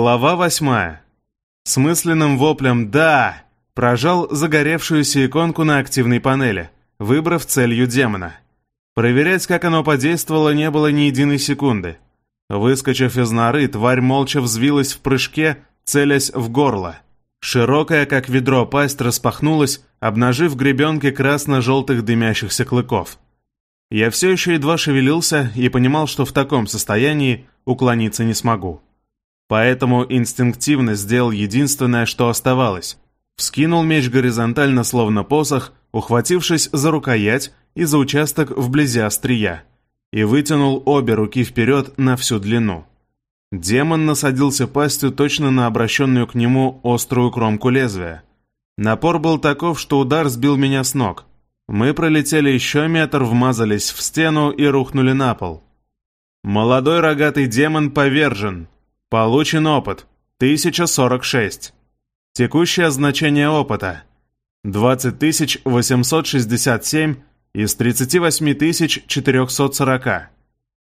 Глава восьмая. С мысленным воплем «Да!» прожал загоревшуюся иконку на активной панели, выбрав целью демона. Проверять, как оно подействовало, не было ни единой секунды. Выскочив из норы, тварь молча взвилась в прыжке, целясь в горло. Широкая, как ведро, пасть распахнулась, обнажив гребенки красно-желтых дымящихся клыков. Я все еще едва шевелился и понимал, что в таком состоянии уклониться не смогу. Поэтому инстинктивно сделал единственное, что оставалось. Вскинул меч горизонтально, словно посох, ухватившись за рукоять и за участок вблизи острия, и вытянул обе руки вперед на всю длину. Демон насадился пастью точно на обращенную к нему острую кромку лезвия. Напор был таков, что удар сбил меня с ног. Мы пролетели еще метр, вмазались в стену и рухнули на пол. Молодой рогатый демон повержен. Получен опыт. 1046. Текущее значение опыта. 20867 из 38440.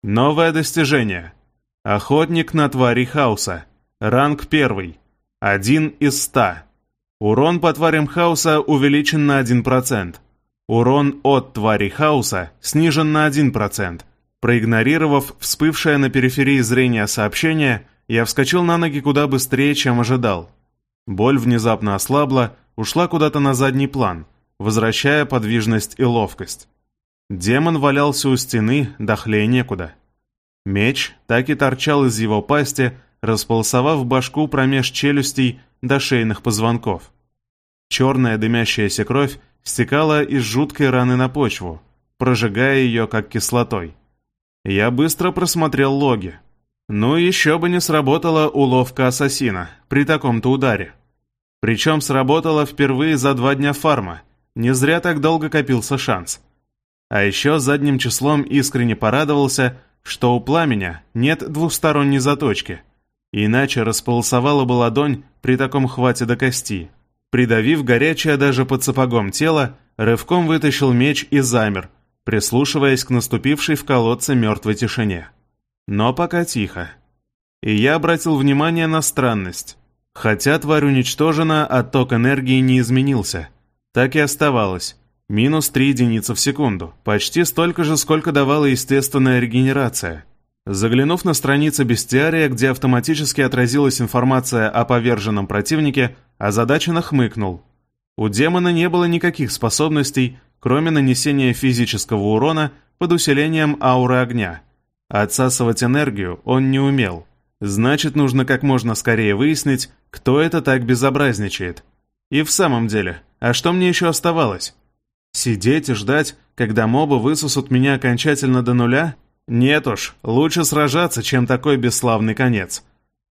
Новое достижение. Охотник на твари хаоса. Ранг 1. 1 из 100. Урон по тварям хаоса увеличен на 1%. Урон от твари хаоса снижен на 1%. Проигнорировав всплывшее на периферии зрения сообщение, я вскочил на ноги куда быстрее, чем ожидал. Боль внезапно ослабла, ушла куда-то на задний план, возвращая подвижность и ловкость. Демон валялся у стены, дохлее некуда. Меч так и торчал из его пасти, располосовав башку промеж челюстей до шейных позвонков. Черная дымящаяся кровь стекала из жуткой раны на почву, прожигая ее как кислотой. Я быстро просмотрел логи. Ну, еще бы не сработала уловка ассасина при таком-то ударе. Причем сработала впервые за два дня фарма. Не зря так долго копился шанс. А еще задним числом искренне порадовался, что у пламени нет двухсторонней заточки. Иначе располосовала бы ладонь при таком хвате до кости. Придавив горячее даже под сапогом тело, рывком вытащил меч и замер, прислушиваясь к наступившей в колодце мертвой тишине. Но пока тихо. И я обратил внимание на странность. Хотя тварь уничтожена, а ток энергии не изменился. Так и оставалось. Минус 3 единицы в секунду. Почти столько же, сколько давала естественная регенерация. Заглянув на страницы бестиария, где автоматически отразилась информация о поверженном противнике, озадаченно хмыкнул. У демона не было никаких способностей, кроме нанесения физического урона под усилением ауры огня. Отсасывать энергию он не умел. Значит, нужно как можно скорее выяснить, кто это так безобразничает. И в самом деле, а что мне еще оставалось? Сидеть и ждать, когда мобы высосут меня окончательно до нуля? Нет уж, лучше сражаться, чем такой бесславный конец.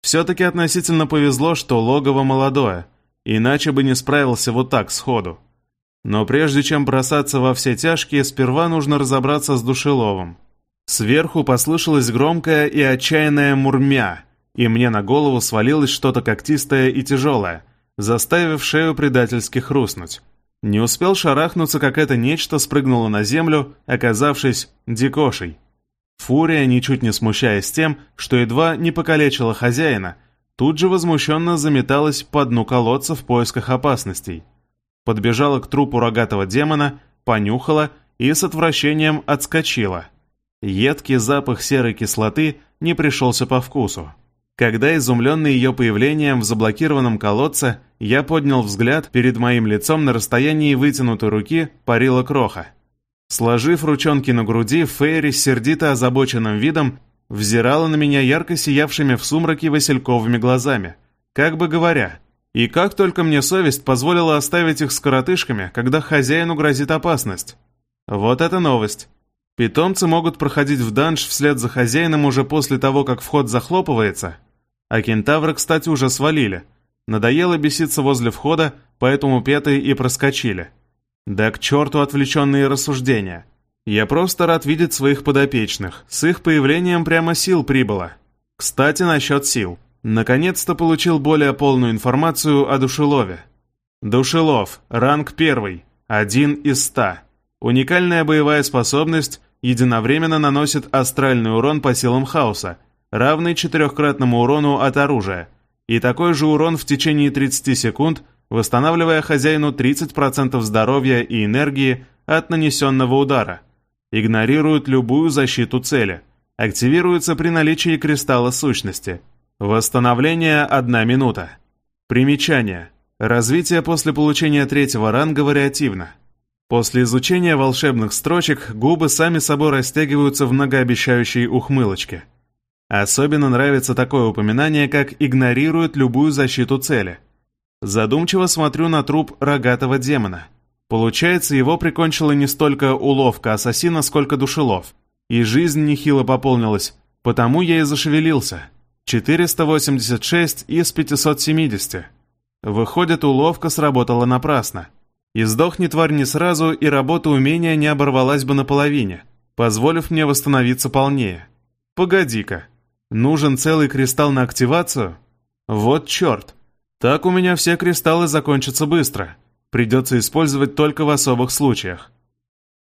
Все-таки относительно повезло, что логово молодое, иначе бы не справился вот так сходу. Но прежде чем бросаться во все тяжкие, сперва нужно разобраться с душеловым. Сверху послышалось громкое и отчаянное мурмя, и мне на голову свалилось что-то когтистое и тяжелое, заставив шею предательски хрустнуть. Не успел шарахнуться, как это нечто спрыгнуло на землю, оказавшись дикошей. Фурия, ничуть не смущаясь тем, что едва не покалечила хозяина, тут же возмущенно заметалась по дну колодца в поисках опасностей. Подбежала к трупу рогатого демона, понюхала и с отвращением отскочила – Едкий запах серой кислоты не пришелся по вкусу. Когда, изумленный ее появлением в заблокированном колодце, я поднял взгляд, перед моим лицом на расстоянии вытянутой руки парила кроха. Сложив ручонки на груди, Фейри с сердито озабоченным видом взирала на меня ярко сиявшими в сумраке васильковыми глазами, как бы говоря, и как только мне совесть позволила оставить их с коротышками, когда хозяину грозит опасность. Вот это новость. Питомцы могут проходить в данж вслед за хозяином уже после того, как вход захлопывается. А кентавры, кстати, уже свалили. Надоело беситься возле входа, поэтому петые и проскочили. Да к черту отвлеченные рассуждения. Я просто рад видеть своих подопечных. С их появлением прямо сил прибыло. Кстати, насчет сил. Наконец-то получил более полную информацию о Душелове. Душелов, ранг первый, один из ста. Уникальная боевая способность единовременно наносит астральный урон по силам хаоса, равный четырехкратному урону от оружия, и такой же урон в течение 30 секунд, восстанавливая хозяину 30% здоровья и энергии от нанесенного удара. Игнорирует любую защиту цели. Активируется при наличии кристалла сущности. Восстановление 1 минута. Примечание. Развитие после получения третьего ранга вариативно. После изучения волшебных строчек губы сами собой растягиваются в многообещающей ухмылочке. Особенно нравится такое упоминание, как «игнорирует любую защиту цели». Задумчиво смотрю на труп рогатого демона. Получается, его прикончила не столько уловка ассасина, сколько душелов. И жизнь нехило пополнилась, потому я и зашевелился. 486 из 570. Выходит, уловка сработала напрасно. И сдохни тварь не сразу, и работа умения не оборвалась бы наполовине, позволив мне восстановиться полнее. Погоди-ка, нужен целый кристалл на активацию? Вот черт. Так у меня все кристаллы закончатся быстро. Придется использовать только в особых случаях.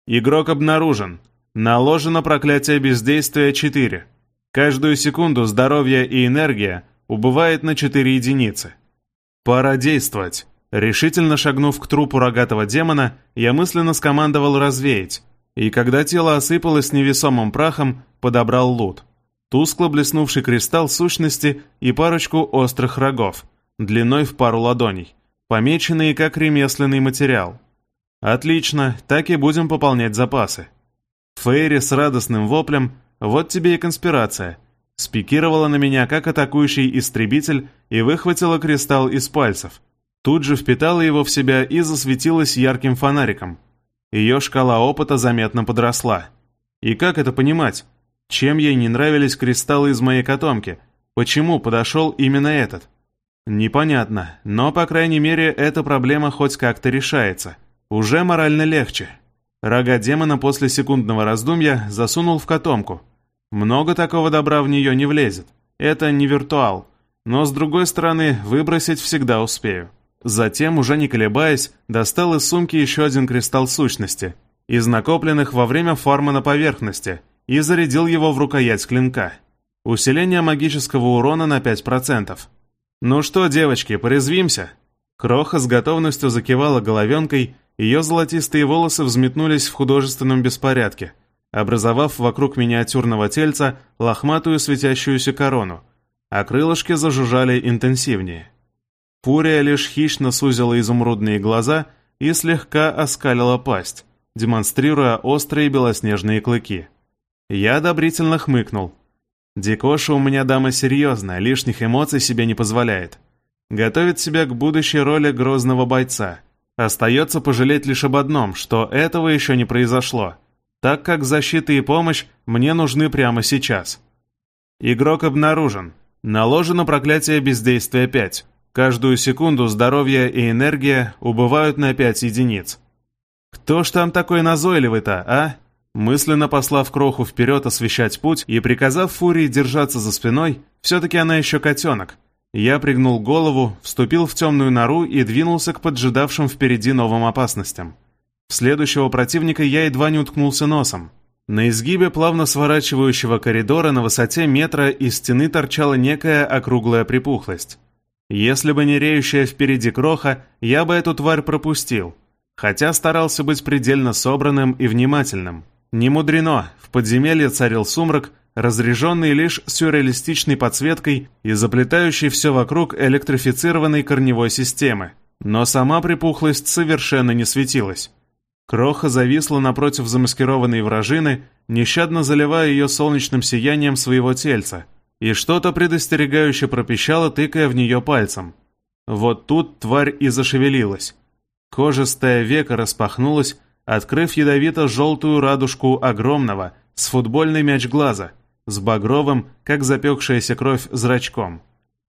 Игрок обнаружен. Наложено проклятие бездействия 4. Каждую секунду здоровье и энергия убывает на 4 единицы. Пора действовать. Решительно шагнув к трупу рогатого демона, я мысленно скомандовал развеять, и когда тело осыпалось невесомым прахом, подобрал лут. Тускло блеснувший кристалл сущности и парочку острых рогов, длиной в пару ладоней, помеченные как ремесленный материал. Отлично, так и будем пополнять запасы. Фейри с радостным воплем «Вот тебе и конспирация!» спикировала на меня как атакующий истребитель и выхватила кристалл из пальцев – Тут же впитала его в себя и засветилась ярким фонариком. Ее шкала опыта заметно подросла. И как это понимать? Чем ей не нравились кристаллы из моей котомки? Почему подошел именно этот? Непонятно, но, по крайней мере, эта проблема хоть как-то решается. Уже морально легче. Рога демона после секундного раздумья засунул в котомку. Много такого добра в нее не влезет. Это не виртуал. Но, с другой стороны, выбросить всегда успею. Затем, уже не колебаясь, достал из сумки еще один кристалл сущности, из накопленных во время фарма на поверхности, и зарядил его в рукоять клинка. Усиление магического урона на 5%. «Ну что, девочки, порезвимся?» Кроха с готовностью закивала головенкой, ее золотистые волосы взметнулись в художественном беспорядке, образовав вокруг миниатюрного тельца лохматую светящуюся корону, а крылышки зажужжали интенсивнее. Фурия лишь хищно сузила изумрудные глаза и слегка оскалила пасть, демонстрируя острые белоснежные клыки. Я одобрительно хмыкнул. Дикоша у меня дама серьезная, лишних эмоций себе не позволяет. Готовит себя к будущей роли грозного бойца. Остается пожалеть лишь об одном, что этого еще не произошло, так как защита и помощь мне нужны прямо сейчас. Игрок обнаружен. Наложено проклятие бездействия 5. Каждую секунду здоровье и энергия убывают на 5 единиц. Кто ж там такой назойливый-то, а? Мысленно послав Кроху вперед освещать путь и приказав Фурии держаться за спиной, все-таки она еще котенок. Я пригнул голову, вступил в темную нору и двинулся к поджидавшим впереди новым опасностям. В следующего противника я едва не уткнулся носом. На изгибе плавно сворачивающего коридора на высоте метра из стены торчала некая округлая припухлость. Если бы не реющая впереди кроха, я бы эту тварь пропустил, хотя старался быть предельно собранным и внимательным. Не мудрено, в подземелье царил сумрак, разряженный лишь сюрреалистичной подсветкой и заплетающей все вокруг электрифицированной корневой системы. Но сама припухлость совершенно не светилась. Кроха зависла напротив замаскированной вражины, нещадно заливая ее солнечным сиянием своего тельца – и что-то предостерегающе пропищало, тыкая в нее пальцем. Вот тут тварь и зашевелилась. Кожистая века распахнулась, открыв ядовито-желтую радужку огромного, с футбольный мяч глаза, с багровым, как запекшаяся кровь, зрачком.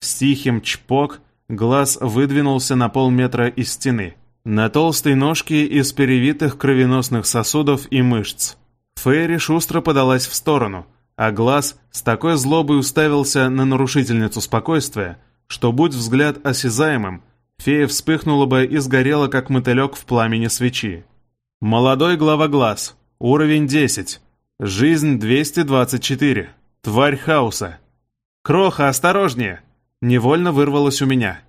С тихим чпок глаз выдвинулся на полметра из стены. На толстой ножке из перевитых кровеносных сосудов и мышц. Фейри шустро подалась в сторону — а глаз с такой злобой уставился на нарушительницу спокойствия, что, будь взгляд осязаемым, фея вспыхнула бы и сгорела, как мотылек в пламени свечи. Молодой глава глаз, уровень 10, жизнь 224, тварь хаоса. «Кроха, осторожнее!» невольно вырвалось у меня.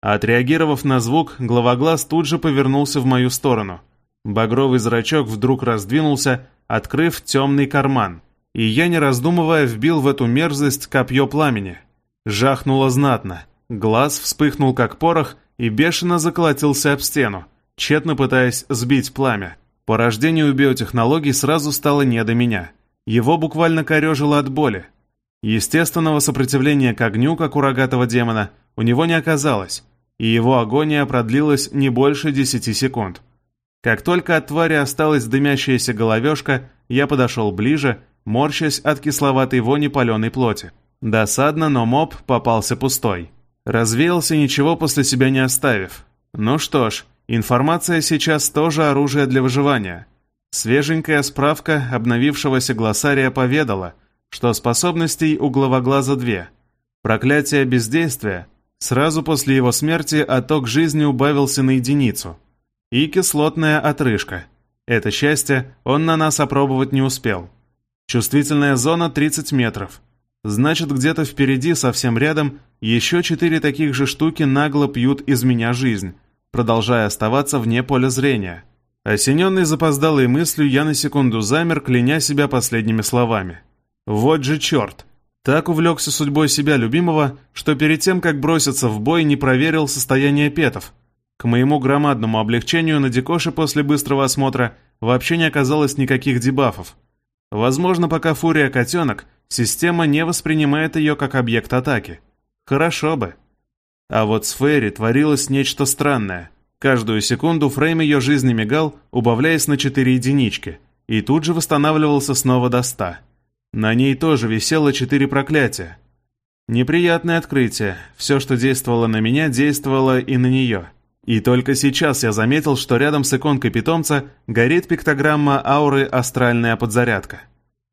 Отреагировав на звук, главоглаз тут же повернулся в мою сторону. Багровый зрачок вдруг раздвинулся, открыв темный карман, и я, не раздумывая, вбил в эту мерзость копье пламени. Жахнуло знатно. Глаз вспыхнул как порох и бешено заколотился об стену, тщетно пытаясь сбить пламя. По рождению биотехнологий сразу стало не до меня. Его буквально корежило от боли. Естественного сопротивления к огню, как у рогатого демона, у него не оказалось, и его агония продлилась не больше десяти секунд. Как только от твари осталась дымящаяся головешка, я подошел ближе, морщась от кисловатой вони паленой плоти. Досадно, но моб попался пустой. Развеялся, ничего после себя не оставив. Ну что ж, информация сейчас тоже оружие для выживания. Свеженькая справка обновившегося глоссария поведала, что способностей у главоглаза две. Проклятие бездействия. Сразу после его смерти отток жизни убавился на единицу. И кислотная отрыжка. Это счастье он на нас опробовать не успел. Чувствительная зона 30 метров – Значит, где-то впереди, совсем рядом, еще четыре таких же штуки нагло пьют из меня жизнь, продолжая оставаться вне поля зрения. Осененный запоздалой мыслью, я на секунду замер, кляня себя последними словами. «Вот же черт!» Так увлекся судьбой себя любимого, что перед тем, как броситься в бой, не проверил состояние петов. К моему громадному облегчению на Дикоше после быстрого осмотра вообще не оказалось никаких дебафов. Возможно, пока Фурия котенок, Система не воспринимает ее как объект атаки. Хорошо бы. А вот с Фейри творилось нечто странное. Каждую секунду фрейм ее жизни мигал, убавляясь на 4 единички, и тут же восстанавливался снова до 100. На ней тоже висело 4 проклятия. Неприятное открытие. Все, что действовало на меня, действовало и на нее. И только сейчас я заметил, что рядом с иконкой питомца горит пиктограмма ауры «Астральная подзарядка».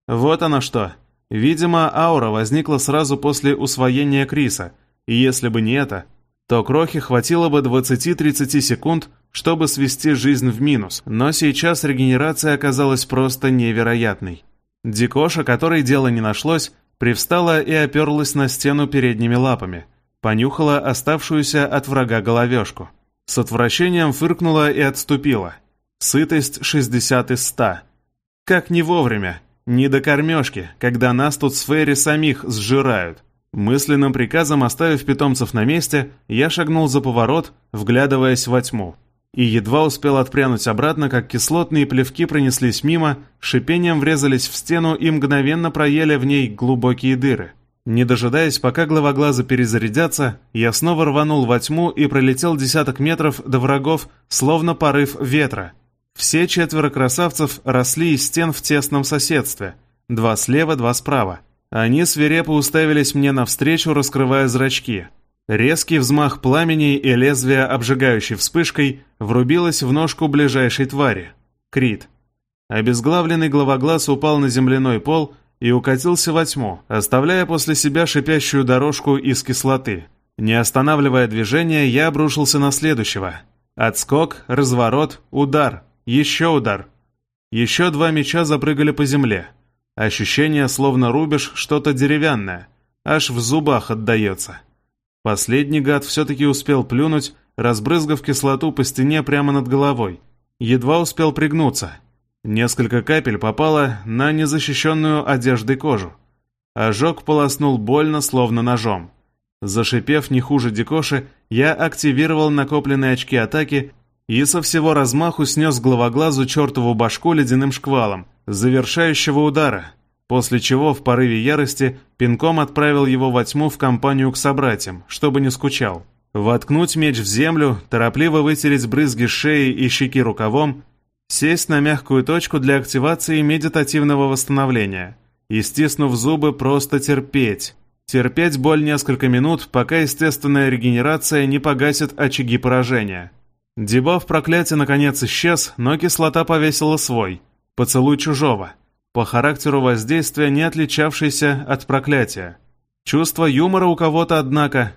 Вот оно что. Видимо, аура возникла сразу после усвоения Криса, и если бы не это, то Крохе хватило бы 20-30 секунд, чтобы свести жизнь в минус, но сейчас регенерация оказалась просто невероятной. Дикоша, которой дела не нашлось, привстала и оперлась на стену передними лапами, понюхала оставшуюся от врага головешку. С отвращением фыркнула и отступила. Сытость 60 из 100. Как не вовремя, не до кормежки, когда нас тут с Ферри самих сжирают. Мысленным приказом оставив питомцев на месте, я шагнул за поворот, вглядываясь во тьму. И едва успел отпрянуть обратно, как кислотные плевки пронеслись мимо, шипением врезались в стену и мгновенно проели в ней глубокие дыры. Не дожидаясь, пока главоглазы перезарядятся, я снова рванул во тьму и пролетел десяток метров до врагов, словно порыв ветра, все четверо красавцев росли из стен в тесном соседстве. Два слева, два справа. Они свирепо уставились мне навстречу, раскрывая зрачки. Резкий взмах пламени и лезвие, обжигающей вспышкой, врубилось в ножку ближайшей твари. Крит. Обезглавленный главоглаз упал на земляной пол и укатился во тьму, оставляя после себя шипящую дорожку из кислоты. Не останавливая движение, я обрушился на следующего. Отскок, разворот, удар — еще удар. Еще два меча запрыгали по земле. Ощущение, словно рубишь что-то деревянное. Аж в зубах отдается. Последний гад все-таки успел плюнуть, разбрызгав кислоту по стене прямо над головой. Едва успел пригнуться. Несколько капель попало на незащищенную одеждой кожу. Ожог полоснул больно, словно ножом. Зашипев не хуже Дикоши, я активировал накопленные очки атаки и со всего размаху снес главоглазу чертову башку ледяным шквалом, завершающего удара, после чего в порыве ярости пинком отправил его во тьму в компанию к собратьям, чтобы не скучал. Воткнуть меч в землю, торопливо вытереть брызги шеи и щеки рукавом, сесть на мягкую точку для активации медитативного восстановления и, стиснув зубы, просто терпеть. Терпеть боль несколько минут, пока естественная регенерация не погасит очаги поражения. Дебаф проклятия наконец исчез, но кислота повесила свой. Поцелуй чужого. По характеру воздействия не отличавшийся от проклятия. Чувство юмора у кого-то, однако.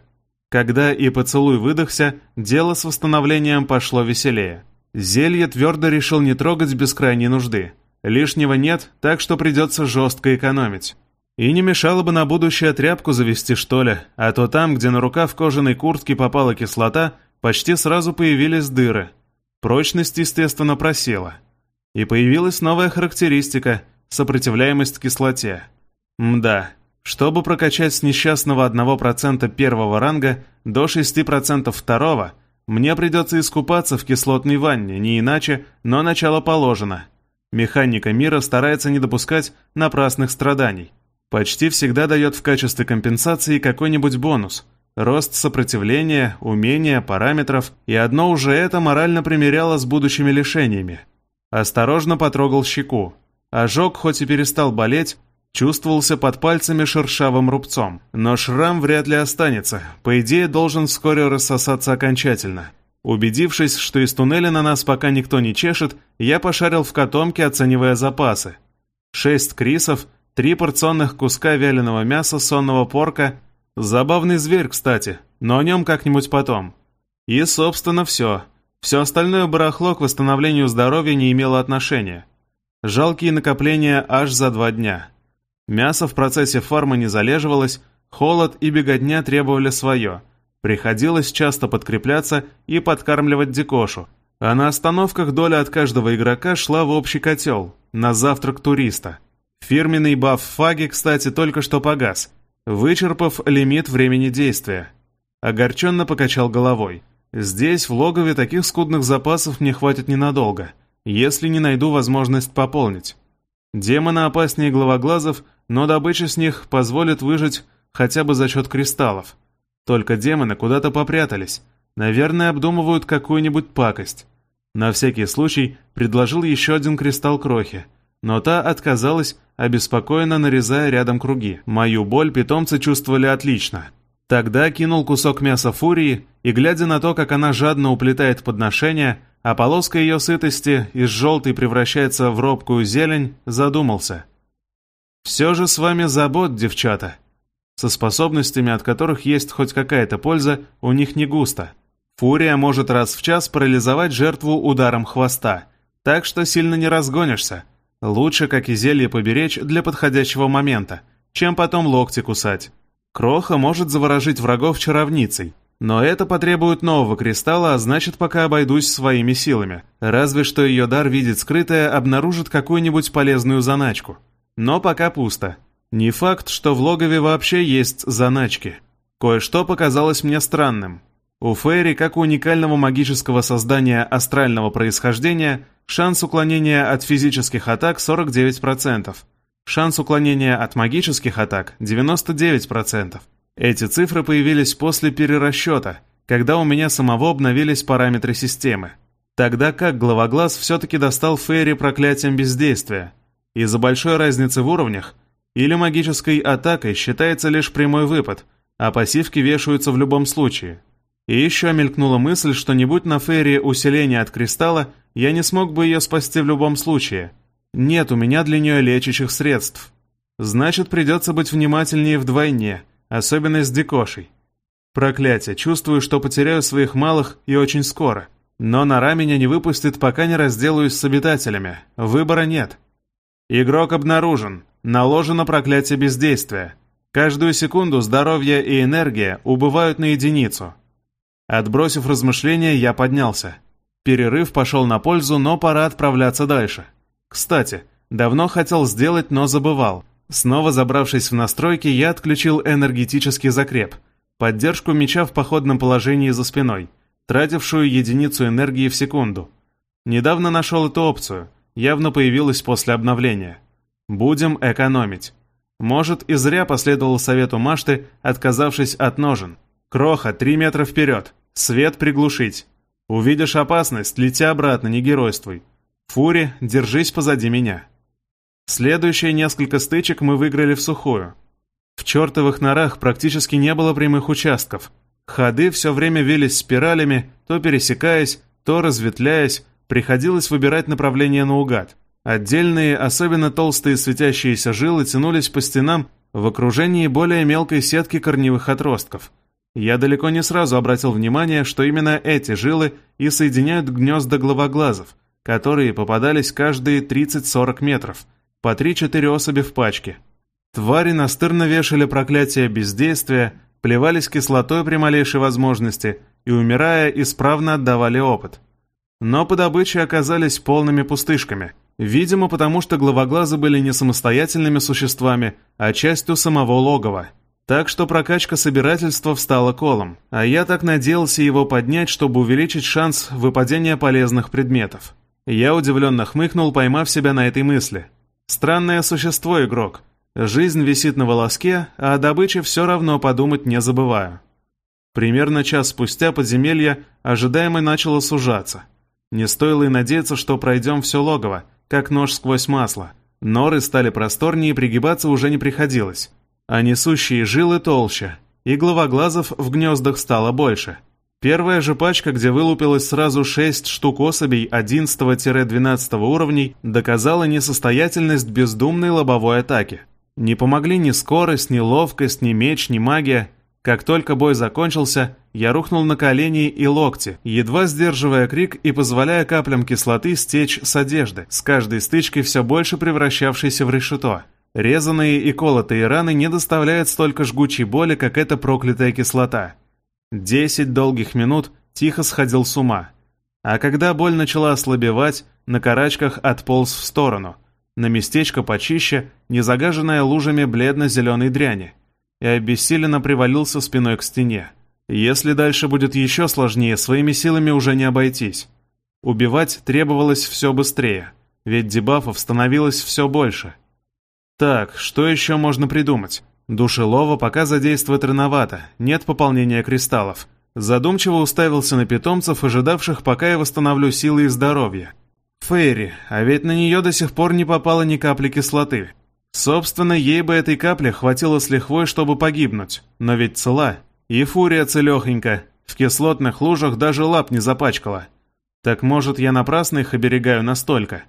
Когда и поцелуй выдохся, дело с восстановлением пошло веселее. Зелье твердо решил не трогать без крайней нужды. Лишнего нет, так что придется жестко экономить. И не мешало бы на будущее тряпку завести, что ли, а то там, где на рукав кожаной куртки попала кислота, почти сразу появились дыры. Прочность, естественно, просела. И появилась новая характеристика – сопротивляемость кислоте. Мда, чтобы прокачать с несчастного 1% первого ранга до 6% второго, мне придется искупаться в кислотной ванне, не иначе, но начало положено. Механика мира старается не допускать напрасных страданий. Почти всегда дает в качестве компенсации какой-нибудь бонус. Рост сопротивления, умения, параметров, и одно уже это морально примеряло с будущими лишениями. Осторожно потрогал щеку. Ожог хоть и перестал болеть, чувствовался под пальцами шершавым рубцом. Но шрам вряд ли останется, по идее должен вскоре рассосаться окончательно. Убедившись, что из туннеля на нас пока никто не чешет, я пошарил в котомке, оценивая запасы. Шесть крисов, три порционных куска вяленого мяса сонного порка. Забавный зверь, кстати, но о нем как-нибудь потом. И, собственно, все. Все остальное барахло к восстановлению здоровья не имело отношения. Жалкие накопления аж за два дня. Мясо в процессе фарма не залеживалось, холод и беготня требовали свое. Приходилось часто подкрепляться и подкармливать дикошу. А на остановках доля от каждого игрока шла в общий котел, на завтрак туриста. Фирменный баф фаги, кстати, только что погас, вычерпав лимит времени действия. Огорченно покачал головой. Здесь, в логове, таких скудных запасов мне хватит ненадолго если не найду возможность пополнить. Демоны опаснее главоглазов, но добыча с них позволит выжить хотя бы за счет кристаллов. Только демоны куда-то попрятались. Наверное, обдумывают какую-нибудь пакость. На всякий случай предложил еще один кристалл крохи, но та отказалась, обеспокоенно нарезая рядом круги. Мою боль питомцы чувствовали отлично. Тогда кинул кусок мяса фурии и, глядя на то, как она жадно уплетает подношение, а полоска ее сытости из желтой превращается в робкую зелень, задумался. «Все же с вами забот, девчата. Со способностями, от которых есть хоть какая-то польза, у них не густо. Фурия может раз в час парализовать жертву ударом хвоста, так что сильно не разгонишься. Лучше, как и зелье, поберечь для подходящего момента, чем потом локти кусать. Кроха может заворожить врагов чаровницей, но это потребует нового кристалла, а значит, пока обойдусь своими силами. Разве что ее дар видеть скрытое обнаружит какую-нибудь полезную заначку. Но пока пусто. Не факт, что в логове вообще есть заначки. Кое-что показалось мне странным. У Фейри, как у уникального магического создания астрального происхождения, шанс уклонения от физических атак 49%. Шанс уклонения от магических атак 99%. Эти цифры появились после перерасчета, когда у меня самого обновились параметры системы. Тогда как главоглаз все-таки достал Фейри проклятием бездействия. Из-за большой разницы в уровнях или магической атакой считается лишь прямой выпад, а пассивки вешаются в любом случае. И еще мелькнула мысль, что не будь на Фейри усиления от кристалла, я не смог бы ее спасти в любом случае. Нет у меня для нее лечащих средств. Значит, придется быть внимательнее вдвойне – особенно с Дикошей. Проклятие, чувствую, что потеряю своих малых и очень скоро. Но нора меня не выпустит, пока не разделаюсь с обитателями. Выбора нет. Игрок обнаружен. Наложено проклятие бездействия. Каждую секунду здоровье и энергия убывают на единицу. Отбросив размышления, я поднялся. Перерыв пошел на пользу, но пора отправляться дальше. Кстати, давно хотел сделать, но забывал. Снова забравшись в настройки, я отключил энергетический закреп, поддержку меча в походном положении за спиной, тратившую единицу энергии в секунду. Недавно нашел эту опцию, явно появилась после обновления. Будем экономить. Может, и зря последовал совету Машты, отказавшись от ножен. Кроха, три метра вперед. Свет приглушить. Увидишь опасность, лети обратно, не геройствуй. Фури, держись позади меня. Следующие несколько стычек мы выиграли в сухую. В чертовых норах практически не было прямых участков. Ходы все время велись спиралями, то пересекаясь, то разветвляясь, приходилось выбирать направление наугад. Отдельные, особенно толстые светящиеся жилы тянулись по стенам в окружении более мелкой сетки корневых отростков. Я далеко не сразу обратил внимание, что именно эти жилы и соединяют гнезда главоглазов, которые попадались каждые 30-40 метров – по 3-4 особи в пачке. Твари настырно вешали проклятие бездействия, плевались кислотой при малейшей возможности и, умирая, исправно отдавали опыт. Но по добыче оказались полными пустышками, видимо, потому что главоглазы были не самостоятельными существами, а частью самого логова. Так что прокачка собирательства встала колом, а я так надеялся его поднять, чтобы увеличить шанс выпадения полезных предметов. Я удивленно хмыкнул, поймав себя на этой мысли. Странное существо, игрок. Жизнь висит на волоске, а о добыче все равно подумать не забываю. Примерно час спустя подземелье ожидаемо начало сужаться. Не стоило и надеяться, что пройдем все логово, как нож сквозь масло. Норы стали просторнее, и пригибаться уже не приходилось. А несущие жилы толще, и главоглазов в гнездах стало больше. Первая же пачка, где вылупилось сразу шесть штук особей 11-12 уровней, доказала несостоятельность бездумной лобовой атаки – не помогли ни скорость, ни ловкость, ни меч, ни магия. Как только бой закончился, я рухнул на колени и локти, едва сдерживая крик и позволяя каплям кислоты стечь с одежды, с каждой стычкой все больше превращавшейся в решето. Резанные и колотые раны не доставляют столько жгучей боли, как эта проклятая кислота. Десять долгих минут тихо сходил с ума. А когда боль начала ослабевать, на карачках отполз в сторону на местечко почище, не загаженное лужами бледно-зеленой дряни, и обессиленно привалился спиной к стене. Если дальше будет еще сложнее, своими силами уже не обойтись. Убивать требовалось все быстрее, ведь дебафов становилось все больше. Так, что еще можно придумать? Душелова пока задействовать рановато, нет пополнения кристаллов. Задумчиво уставился на питомцев, ожидавших, пока я восстановлю силы и здоровье. Фейри, а ведь на нее до сих пор не попало ни капли кислоты. Собственно, ей бы этой капли хватило с лихвой, чтобы погибнуть, но ведь цела. И фурия целехонька, в кислотных лужах даже лап не запачкала. Так может, я напрасно их оберегаю настолько?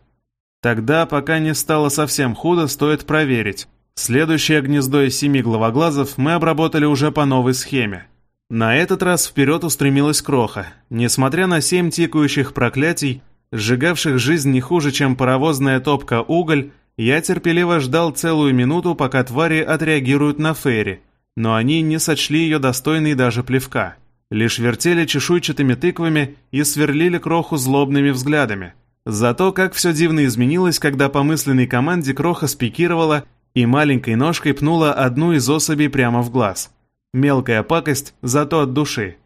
Тогда, пока не стало совсем худо, стоит проверить. Следующее гнездо из семи главоглазов мы обработали уже по новой схеме. На этот раз вперед устремилась кроха. Несмотря на семь тикающих проклятий, сжигавших жизнь не хуже, чем паровозная топка уголь, я терпеливо ждал целую минуту, пока твари отреагируют на Ферри, но они не сочли ее достойной даже плевка. Лишь вертели чешуйчатыми тыквами и сверлили кроху злобными взглядами. Зато как все дивно изменилось, когда по мысленной команде кроха спикировала и маленькой ножкой пнула одну из особей прямо в глаз. Мелкая пакость, зато от души.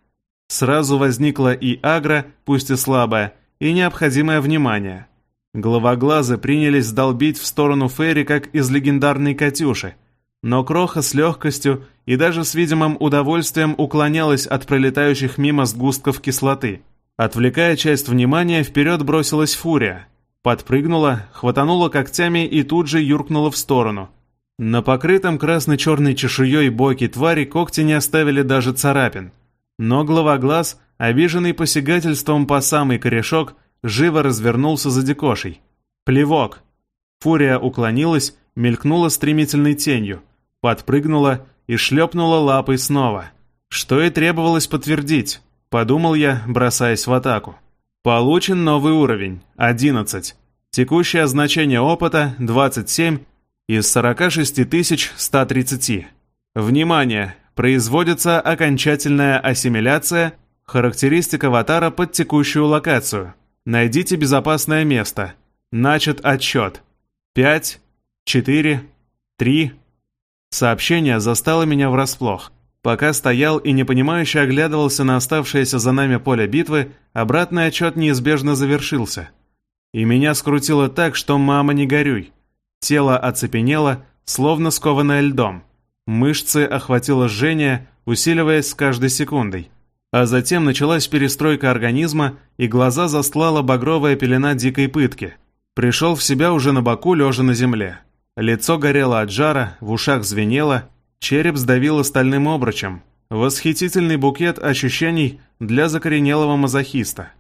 Сразу возникла и агро, пусть и слабая, и необходимое внимание. Головоглазы принялись долбить в сторону Ферри, как из легендарной «Катюши», но Кроха с легкостью и даже с видимым удовольствием уклонялась от пролетающих мимо сгустков кислоты. Отвлекая часть внимания, вперед бросилась Фурия. Подпрыгнула, хватанула когтями и тут же юркнула в сторону. На покрытом красно-черной чешуей боке твари когти не оставили даже царапин. Но главоглаз обиженный посягательством по самый корешок, живо развернулся за дикошей. Плевок. Фурия уклонилась, мелькнула стремительной тенью, подпрыгнула и шлепнула лапой снова. Что и требовалось подтвердить, подумал я, бросаясь в атаку. Получен новый уровень, 11. Текущее значение опыта 27 из 46 130. Внимание! Производится окончательная ассимиляция Характеристика аватара под текущую локацию. Найдите безопасное место. Начат отсчет. Пять, четыре, три. Сообщение застало меня врасплох. Пока стоял и непонимающе оглядывался на оставшееся за нами поле битвы, обратный отчет неизбежно завершился. И меня скрутило так, что мама не горюй. Тело оцепенело, словно скованное льдом. Мышцы охватило жжение, усиливаясь с каждой секундой. А затем началась перестройка организма, и глаза застлала багровая пелена дикой пытки. Пришел в себя уже на боку, лежа на земле. Лицо горело от жара, в ушах звенело, череп сдавило стальным обручем. Восхитительный букет ощущений для закоренелого мазохиста.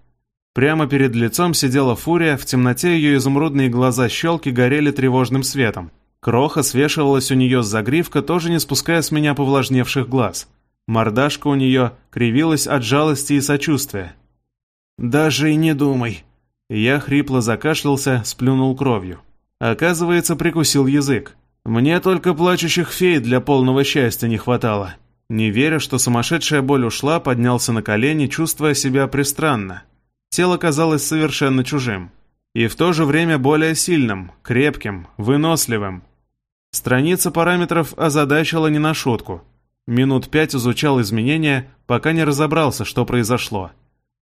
Прямо перед лицом сидела фурия, в темноте ее изумрудные глаза щелки горели тревожным светом. Кроха свешивалась у нее с загривка, тоже не спуская с меня повлажневших глаз. Мордашка у нее кривилась от жалости и сочувствия. «Даже и не думай!» Я хрипло закашлялся, сплюнул кровью. Оказывается, прикусил язык. Мне только плачущих фей для полного счастья не хватало. Не веря, что сумасшедшая боль ушла, поднялся на колени, чувствуя себя пристранно. Тело казалось совершенно чужим. И в то же время более сильным, крепким, выносливым. Страница параметров озадачила не на шутку. Минут пять изучал изменения, пока не разобрался, что произошло.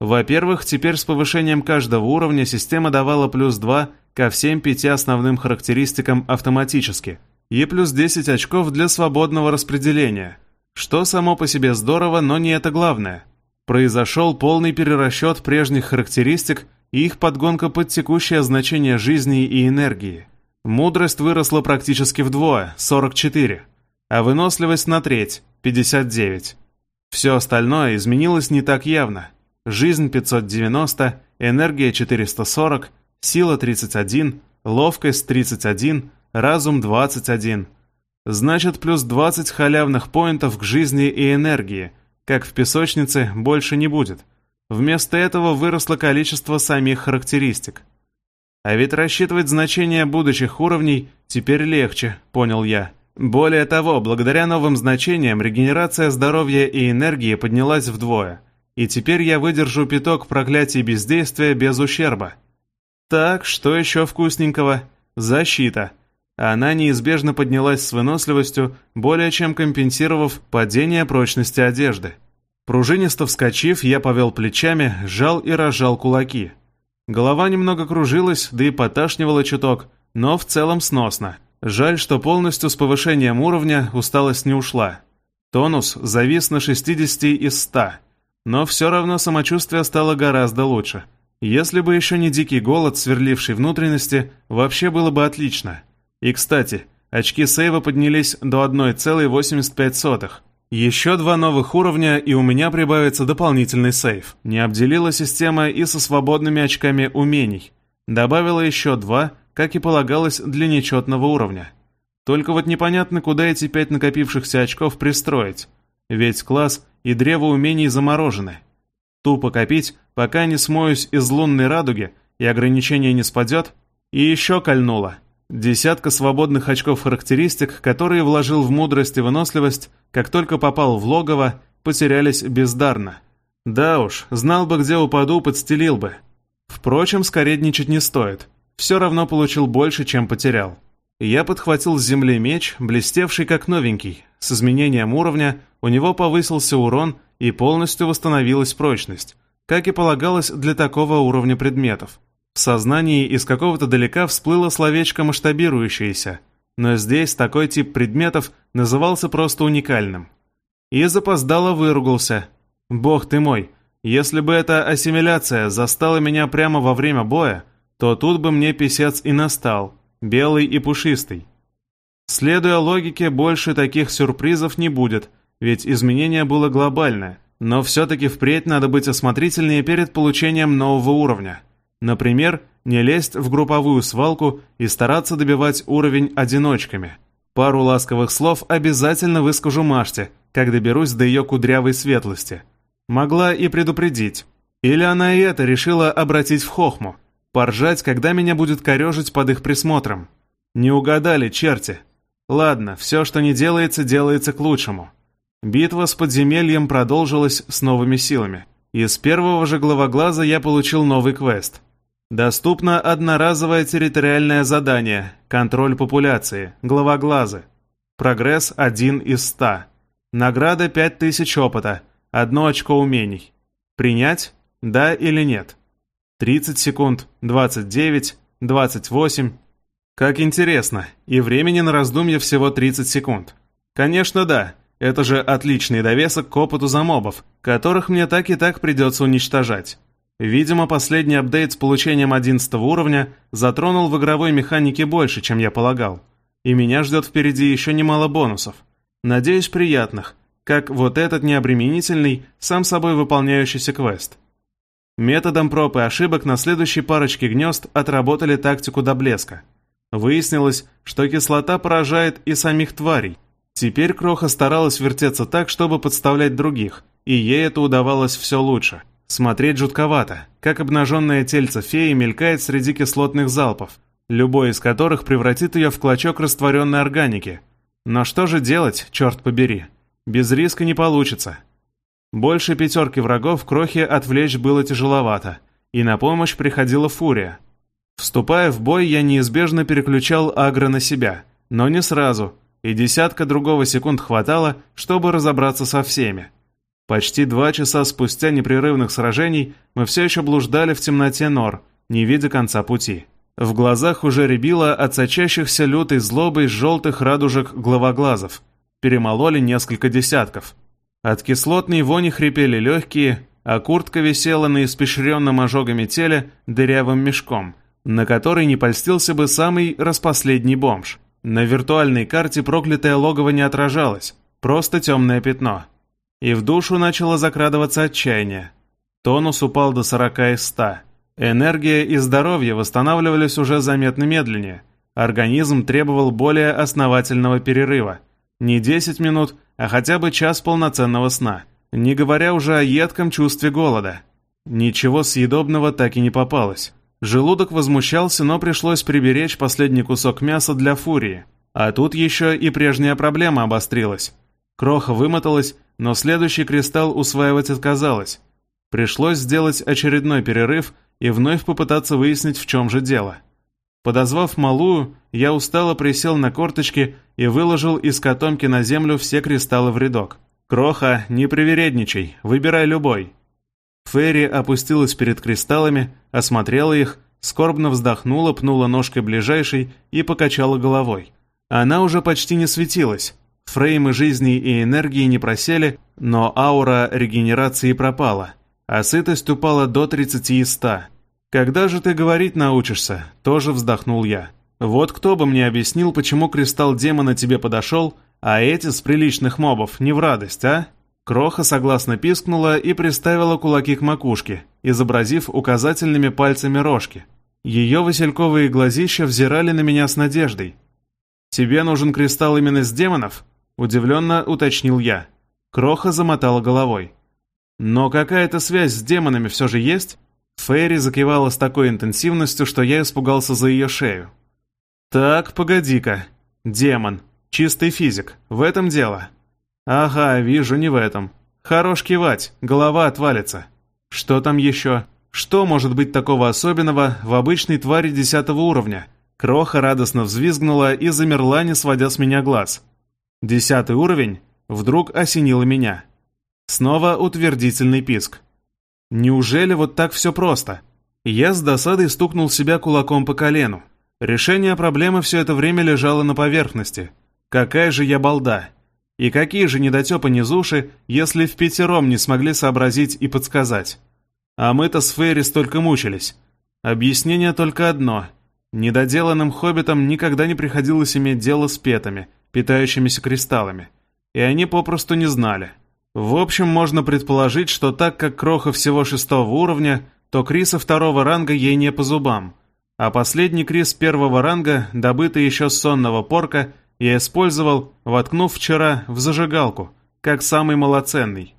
Во-первых, теперь с повышением каждого уровня система давала плюс 2 ко всем пяти основным характеристикам автоматически и плюс 10 очков для свободного распределения, что само по себе здорово, но не это главное. Произошел полный перерасчет прежних характеристик и их подгонка под текущее значение жизни и энергии. Мудрость выросла практически вдвое, 44, а выносливость на треть, 59. Все остальное изменилось не так явно. Жизнь 590, энергия 440, сила 31, ловкость 31, разум 21. Значит, плюс 20 халявных поинтов к жизни и энергии, как в песочнице, больше не будет. Вместо этого выросло количество самих характеристик. А ведь рассчитывать значения будущих уровней теперь легче, понял я. Более того, благодаря новым значениям регенерация здоровья и энергии поднялась вдвое. И теперь я выдержу пяток проклятий бездействия без ущерба. Так, что еще вкусненького? Защита. Она неизбежно поднялась с выносливостью, более чем компенсировав падение прочности одежды. Пружинисто вскочив, я повел плечами, сжал и разжал кулаки. Голова немного кружилась, да и поташнивала чуток, но в целом сносно. Жаль, что полностью с повышением уровня усталость не ушла. Тонус завис на 60 из 100, но все равно самочувствие стало гораздо лучше. Если бы еще не дикий голод, сверливший внутренности, вообще было бы отлично. И, кстати, очки сейва поднялись до 1,85. Еще два новых уровня, и у меня прибавится дополнительный сейф. Не обделила система и со свободными очками умений. Добавила еще два, как и полагалось для нечетного уровня. Только вот непонятно, куда эти пять накопившихся очков пристроить. Ведь класс и древо умений заморожены. Тупо копить, пока не смоюсь из лунной радуги и ограничение не спадет, и еще кольнуло. Десятка свободных очков характеристик, которые вложил в мудрость и выносливость, как только попал в логово, потерялись бездарно. Да уж, знал бы, где упаду, подстелил бы. Впрочем, скоредничать не стоит. Все равно получил больше, чем потерял. Я подхватил с земли меч, блестевший как новенький. С изменением уровня у него повысился урон и полностью восстановилась прочность, как и полагалось для такого уровня предметов. В сознании из какого-то далека всплыло словечко «масштабирующееся», но здесь такой тип предметов назывался просто уникальным. И запоздало выругался. «Бог ты мой, если бы эта ассимиляция застала меня прямо во время боя, то тут бы мне писец и настал, белый и пушистый». Следуя логике, больше таких сюрпризов не будет, ведь изменение было глобальное, но все-таки впредь надо быть осмотрительнее перед получением нового уровня – Например, не лезть в групповую свалку и стараться добивать уровень одиночками. Пару ласковых слов обязательно выскажу Маште, как доберусь до ее кудрявой светлости. Могла и предупредить. Или она и это решила обратить в хохму. Поржать, когда меня будет корежить под их присмотром. Не угадали, черти. Ладно, все, что не делается, делается к лучшему. Битва с подземельем продолжилась с новыми силами. Из первого же главоглаза я получил новый квест — Доступно одноразовое территориальное задание «Контроль популяции», глава глазы. Прогресс 1 из 100. Награда 5000 опыта, одно очко умений. Принять? Да или нет? 30 секунд, 29, 28. Как интересно, и времени на раздумье всего 30 секунд. Конечно, да, это же отличный довесок к опыту за мобов, которых мне так и так придется уничтожать. Видимо, последний апдейт с получением 11 уровня затронул в игровой механике больше, чем я полагал. И меня ждет впереди еще немало бонусов. Надеюсь, приятных, как вот этот необременительный, сам собой выполняющийся квест. Методом проб и ошибок на следующей парочке гнезд отработали тактику до блеска. Выяснилось, что кислота поражает и самих тварей. Теперь Кроха старалась вертеться так, чтобы подставлять других, и ей это удавалось все лучше – Смотреть жутковато, как обнаженное тельце феи мелькает среди кислотных залпов. любой из которых превратит ее в клочок растворенной органики. Но что же делать, черт побери? Без риска не получится. Больше пятерки врагов крохи отвлечь было тяжеловато, и на помощь приходила фурия. Вступая в бой, я неизбежно переключал агро на себя, но не сразу, и десятка другого секунд хватало, чтобы разобраться со всеми. Почти два часа спустя непрерывных сражений мы все еще блуждали в темноте нор, не видя конца пути. В глазах уже рябило от сочащихся лютой злобой желтых радужек главоглазов. Перемололи несколько десятков. От кислотной вони хрипели легкие, а куртка висела на испещренном ожогами теле дырявым мешком, на который не польстился бы самый распоследний бомж. На виртуальной карте проклятое логово не отражалось, просто темное пятно. И в душу начало закрадываться отчаяние. Тонус упал до 40 из 100. Энергия и здоровье восстанавливались уже заметно медленнее. Организм требовал более основательного перерыва. Не 10 минут, а хотя бы час полноценного сна. Не говоря уже о едком чувстве голода. Ничего съедобного так и не попалось. Желудок возмущался, но пришлось приберечь последний кусок мяса для фурии. А тут еще и прежняя проблема обострилась. Кроха вымоталась, но следующий кристалл усваивать отказалась. Пришлось сделать очередной перерыв и вновь попытаться выяснить, в чем же дело. Подозвав малую, я устало присел на корточки и выложил из котомки на землю все кристаллы в рядок. «Кроха, не привередничай, выбирай любой». Ферри опустилась перед кристаллами, осмотрела их, скорбно вздохнула, пнула ножкой ближайшей и покачала головой. Она уже почти не светилась. Фреймы жизни и энергии не просели, но аура регенерации пропала, а сытость упала до 30 и 100. «Когда же ты говорить научишься?» – тоже вздохнул я. «Вот кто бы мне объяснил, почему кристалл демона тебе подошел, а эти с приличных мобов не в радость, а?» Кроха согласно пискнула и приставила кулаки к макушке, изобразив указательными пальцами рожки. Ее васильковые глазища взирали на меня с надеждой. «Тебе нужен кристалл именно с демонов?» – удивленно уточнил я. Кроха замотала головой. «Но какая-то связь с демонами все же есть?» Фейри закивала с такой интенсивностью, что я испугался за ее шею. «Так, погоди-ка. Демон. Чистый физик. В этом дело. «Ага, вижу, не в этом. Хорош кивать, голова отвалится. Что там еще? Что может быть такого особенного в обычной твари десятого уровня?» Кроха радостно взвизгнула и замерла, не сводя с меня глаз. Десятый уровень вдруг осенило меня. Снова утвердительный писк. Неужели вот так все просто? Я с досадой стукнул себя кулаком по колену. Решение проблемы все это время лежало на поверхности. Какая же я балда! И какие же недотепы низуши, если в пятером не смогли сообразить и подсказать? А мы-то с Фейри столько мучились. Объяснение только одно. Недоделанным хоббитам никогда не приходилось иметь дело с петами, питающимися кристаллами. И они попросту не знали. В общем, можно предположить, что так как Кроха всего шестого уровня, то Криса второго ранга ей не по зубам. А последний Крис первого ранга, добытый еще с сонного порка, я использовал, воткнув вчера в зажигалку, как самый малоценный.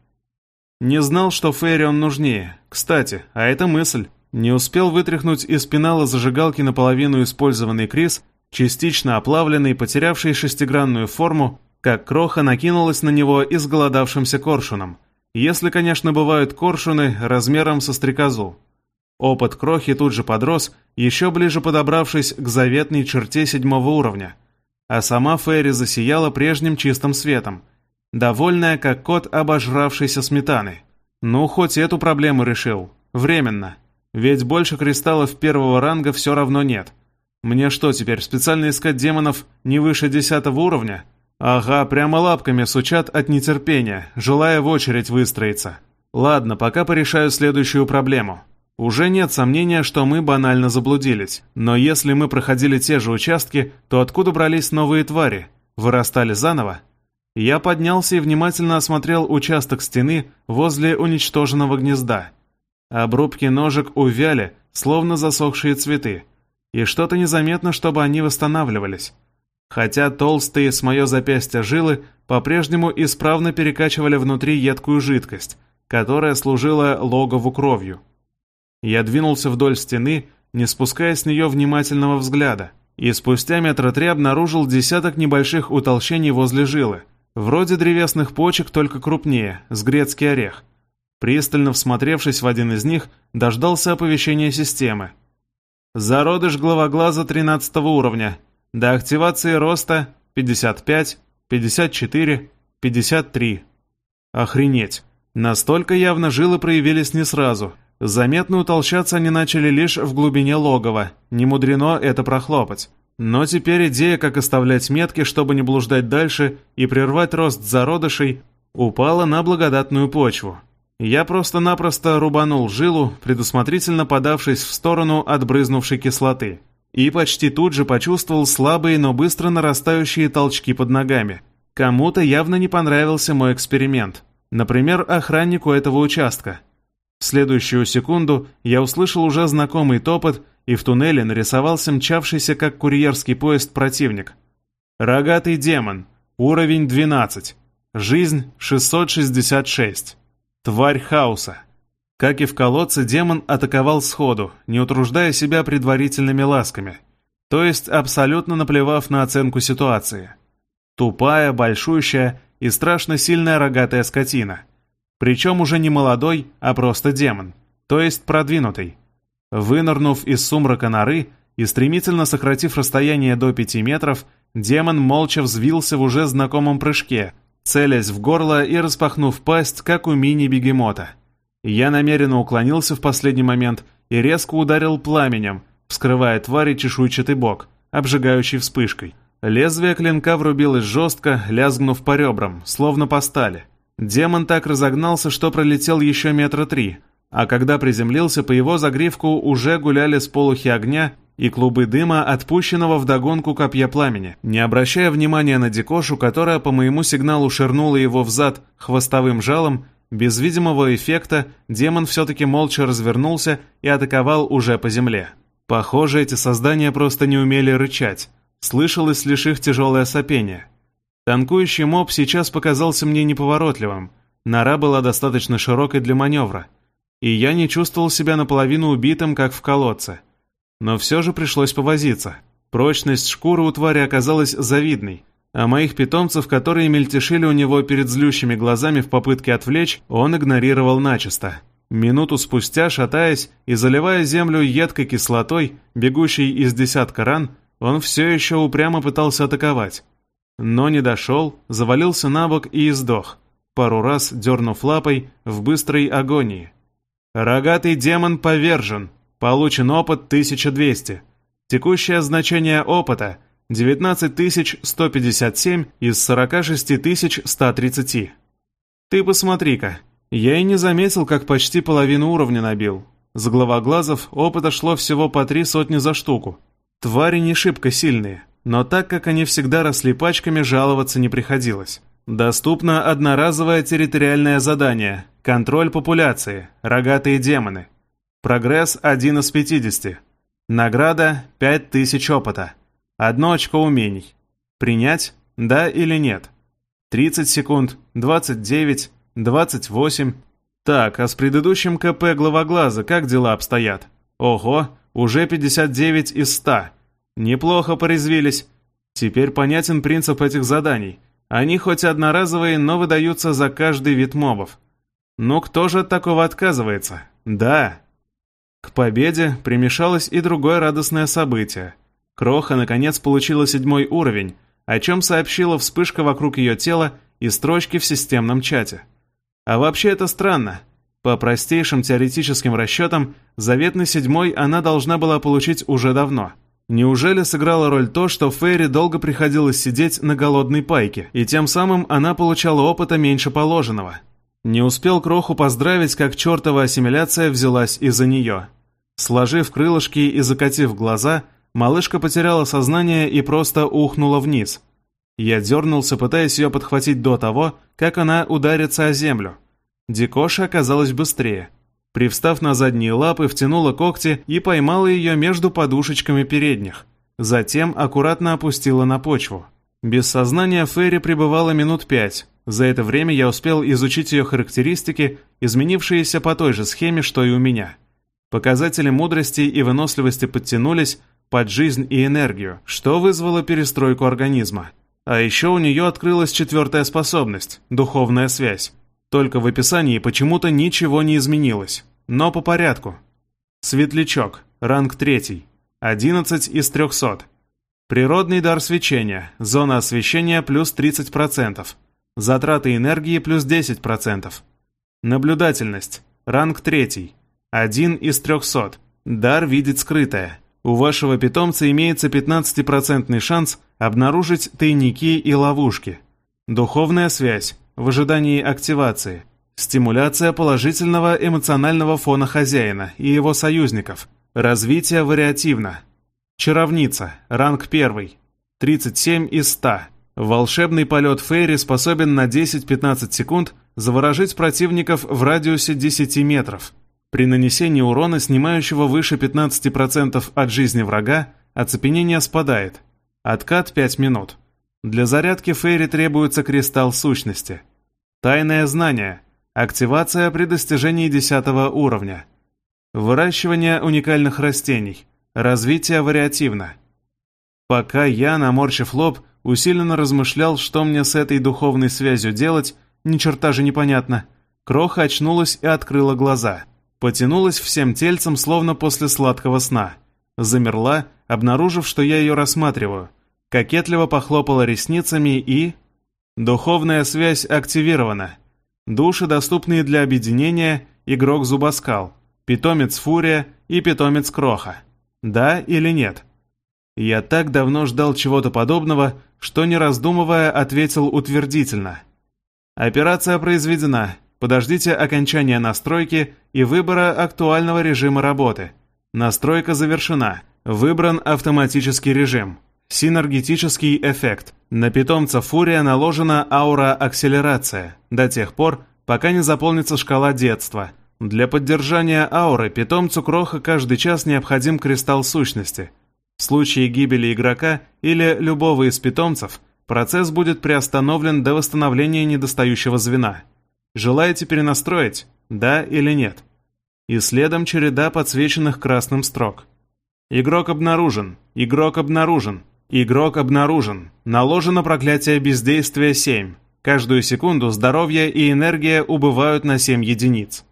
Не знал, что Фейрион нужнее. Кстати, а это мысль. Не успел вытряхнуть из пенала зажигалки наполовину использованный Крис, частично оплавленный, потерявший шестигранную форму, как кроха накинулась на него изголодавшимся коршуном. Если, конечно, бывают коршуны размером со стрекозу. Опыт крохи тут же подрос, еще ближе подобравшись к заветной черте седьмого уровня – а сама Ферри засияла прежним чистым светом, довольная, как кот обожравшейся сметаны. Ну, хоть эту проблему решил. Временно. Ведь больше кристаллов первого ранга все равно нет. Мне что теперь, специально искать демонов не выше десятого уровня? Ага, прямо лапками сучат от нетерпения, желая в очередь выстроиться. Ладно, пока порешаю следующую проблему. Уже нет сомнения, что мы банально заблудились. Но если мы проходили те же участки, то откуда брались новые твари? Вырастали заново? Я поднялся и внимательно осмотрел участок стены возле уничтоженного гнезда. Обрубки ножек увяли, словно засохшие цветы. И что-то незаметно, чтобы они восстанавливались. Хотя толстые с мое запястье жилы по-прежнему исправно перекачивали внутри едкую жидкость, которая служила логову кровью. Я двинулся вдоль стены, не спуская с нее внимательного взгляда, и спустя метра три обнаружил десяток небольших утолщений возле жилы, вроде древесных почек, только крупнее, с грецкий орех. Пристально всмотревшись в один из них, дождался оповещения системы. Зародыш главоглаза 13 уровня. До активации роста 55, 54, 53. Охренеть. Настолько явно жилы проявились не сразу. Заметно утолщаться они начали лишь в глубине логова. Не мудрено это прохлопать. Но теперь идея, как оставлять метки, чтобы не блуждать дальше и прервать рост зародышей, упала на благодатную почву. Я просто-напросто рубанул жилу, предусмотрительно подавшись в сторону от брызнувшей кислоты. И почти тут же почувствовал слабые, но быстро нарастающие толчки под ногами. Кому-то явно не понравился мой эксперимент. Например, охраннику этого участка. В следующую секунду я услышал уже знакомый топот, и в туннеле нарисовался мчавшийся как курьерский поезд противник. Рогатый демон. Уровень 12. Жизнь 666. Тварь хаоса. Как и в колодце, демон атаковал сходу, не утруждая себя предварительными ласками, то есть абсолютно наплевав на оценку ситуации. Тупая, большущая и страшно сильная рогатая скотина. Причем уже не молодой, а просто демон, то есть продвинутый. Вынырнув из сумрака норы и стремительно сократив расстояние до пяти метров, демон молча взвился в уже знакомом прыжке – целясь в горло и распахнув пасть, как у мини-бегемота. Я намеренно уклонился в последний момент и резко ударил пламенем, вскрывая твари чешуйчатый бок, обжигающий вспышкой. Лезвие клинка врубилось жестко, лязгнув по ребрам, словно по стали. Демон так разогнался, что пролетел еще метра три, а когда приземлился, по его загривку уже гуляли с полухи огня и клубы дыма, отпущенного вдогонку копья пламени, не обращая внимания на Дикошу, которая по моему сигналу шернула его взад хвостовым жалом, без видимого эффекта демон все-таки молча развернулся и атаковал уже по земле. Похоже, эти создания просто не умели рычать. Слышалось лишь их тяжелое сопение. Танкующий моб сейчас показался мне неповоротливым. Нора была достаточно широкой для маневра. И я не чувствовал себя наполовину убитым, как в колодце. Но все же пришлось повозиться. Прочность шкуры у твари оказалась завидной, а моих питомцев, которые мельтешили у него перед злющими глазами в попытке отвлечь, он игнорировал начисто. Минуту спустя, шатаясь и заливая землю едкой кислотой, бегущей из десятка ран, он все еще упрямо пытался атаковать. Но не дошел, завалился на бок и издох, пару раз дернув лапой в быстрой агонии. «Рогатый демон повержен!» Получен опыт 1200. Текущее значение опыта 19157 из 46130. Ты посмотри-ка. Я и не заметил, как почти половину уровня набил. С главоглазов опыта шло всего по три сотни за штуку. Твари не шибко сильные, но так как они всегда росли пачками, жаловаться не приходилось. Доступно одноразовое территориальное задание «Контроль популяции. Рогатые демоны». Прогресс 1 из 50. Награда 5000 опыта. Одно очко умений. Принять? Да или нет? 30 секунд, 29, 28. Так, а с предыдущим КП главоглаза как дела обстоят? Ого, уже 59 из 100. Неплохо порезвились. Теперь понятен принцип этих заданий. Они хоть одноразовые, но выдаются за каждый вид мобов. Ну кто же от такого отказывается? Да, к победе примешалось и другое радостное событие. Кроха наконец получила седьмой уровень, о чем сообщила вспышка вокруг ее тела и строчки в системном чате. А вообще это странно. По простейшим теоретическим расчетам, заветный седьмой она должна была получить уже давно. Неужели сыграла роль то, что Фейри долго приходилось сидеть на голодной пайке, и тем самым она получала опыта меньше положенного? Не успел Кроху поздравить, как чертова ассимиляция взялась из-за нее. Сложив крылышки и закатив глаза, малышка потеряла сознание и просто ухнула вниз. Я дернулся, пытаясь ее подхватить до того, как она ударится о землю. Дикоша оказалась быстрее. Привстав на задние лапы, втянула когти и поймала ее между подушечками передних. Затем аккуратно опустила на почву. Без сознания Ферри пребывала минут пять. За это время я успел изучить ее характеристики, изменившиеся по той же схеме, что и у меня. Показатели мудрости и выносливости подтянулись под жизнь и энергию, что вызвало перестройку организма. А еще у нее открылась четвертая способность – духовная связь. Только в описании почему-то ничего не изменилось. Но по порядку. Светлячок, ранг 3, 11 из 300. Природный дар свечения, зона освещения плюс 30%, затраты энергии плюс 10%. Наблюдательность, ранг 3, 1 из 300. Дар видит скрытое. У вашего питомца имеется 15% шанс обнаружить тайники и ловушки. Духовная связь, в ожидании активации. Стимуляция положительного эмоционального фона хозяина и его союзников. Развитие вариативно. Чаровница, ранг 1. 37 из 100. Волшебный полет Фейри способен на 10-15 секунд заворожить противников в радиусе 10 метров. При нанесении урона, снимающего выше 15% от жизни врага, оцепенение спадает. Откат 5 минут. Для зарядки Фейри требуется кристалл сущности. Тайное знание. Активация при достижении 10 уровня. Выращивание уникальных растений. Развитие вариативно. Пока я, наморщив лоб, усиленно размышлял, что мне с этой духовной связью делать, ни черта же непонятно. Кроха очнулась и открыла глаза. Потянулась всем тельцем, словно после сладкого сна. Замерла, обнаружив, что я ее рассматриваю – кокетливо похлопала ресницами и... Духовная связь активирована. Души, доступные для объединения, игрок Зубоскал, питомец Фурия и питомец Кроха. Да или нет? Я так давно ждал чего-то подобного, что, не раздумывая, ответил утвердительно. Операция произведена. Подождите окончания настройки и выбора актуального режима работы. Настройка завершена. Выбран автоматический режим. Синергетический эффект. На питомца Фурия наложена аура-акселерация до тех пор, пока не заполнится шкала детства. Для поддержания ауры питомцу Кроха каждый час необходим кристалл сущности. В случае гибели игрока или любого из питомцев, процесс будет приостановлен до восстановления недостающего звена. Желаете перенастроить? Да или нет? И следом череда подсвеченных красным строк. Игрок обнаружен. Игрок обнаружен. Игрок обнаружен. Наложено проклятие бездействия 7. Каждую секунду здоровье и энергия убывают на 7 единиц.